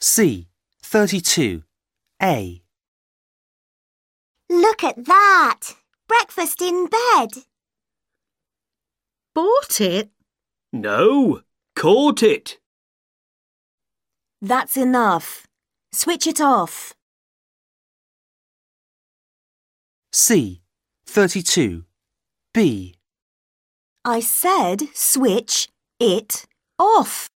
C. 32. A. Look at that! Breakfast in bed. Bought it? No, caught it. That's enough. Switch it off. C. 32. B. I said switch it off.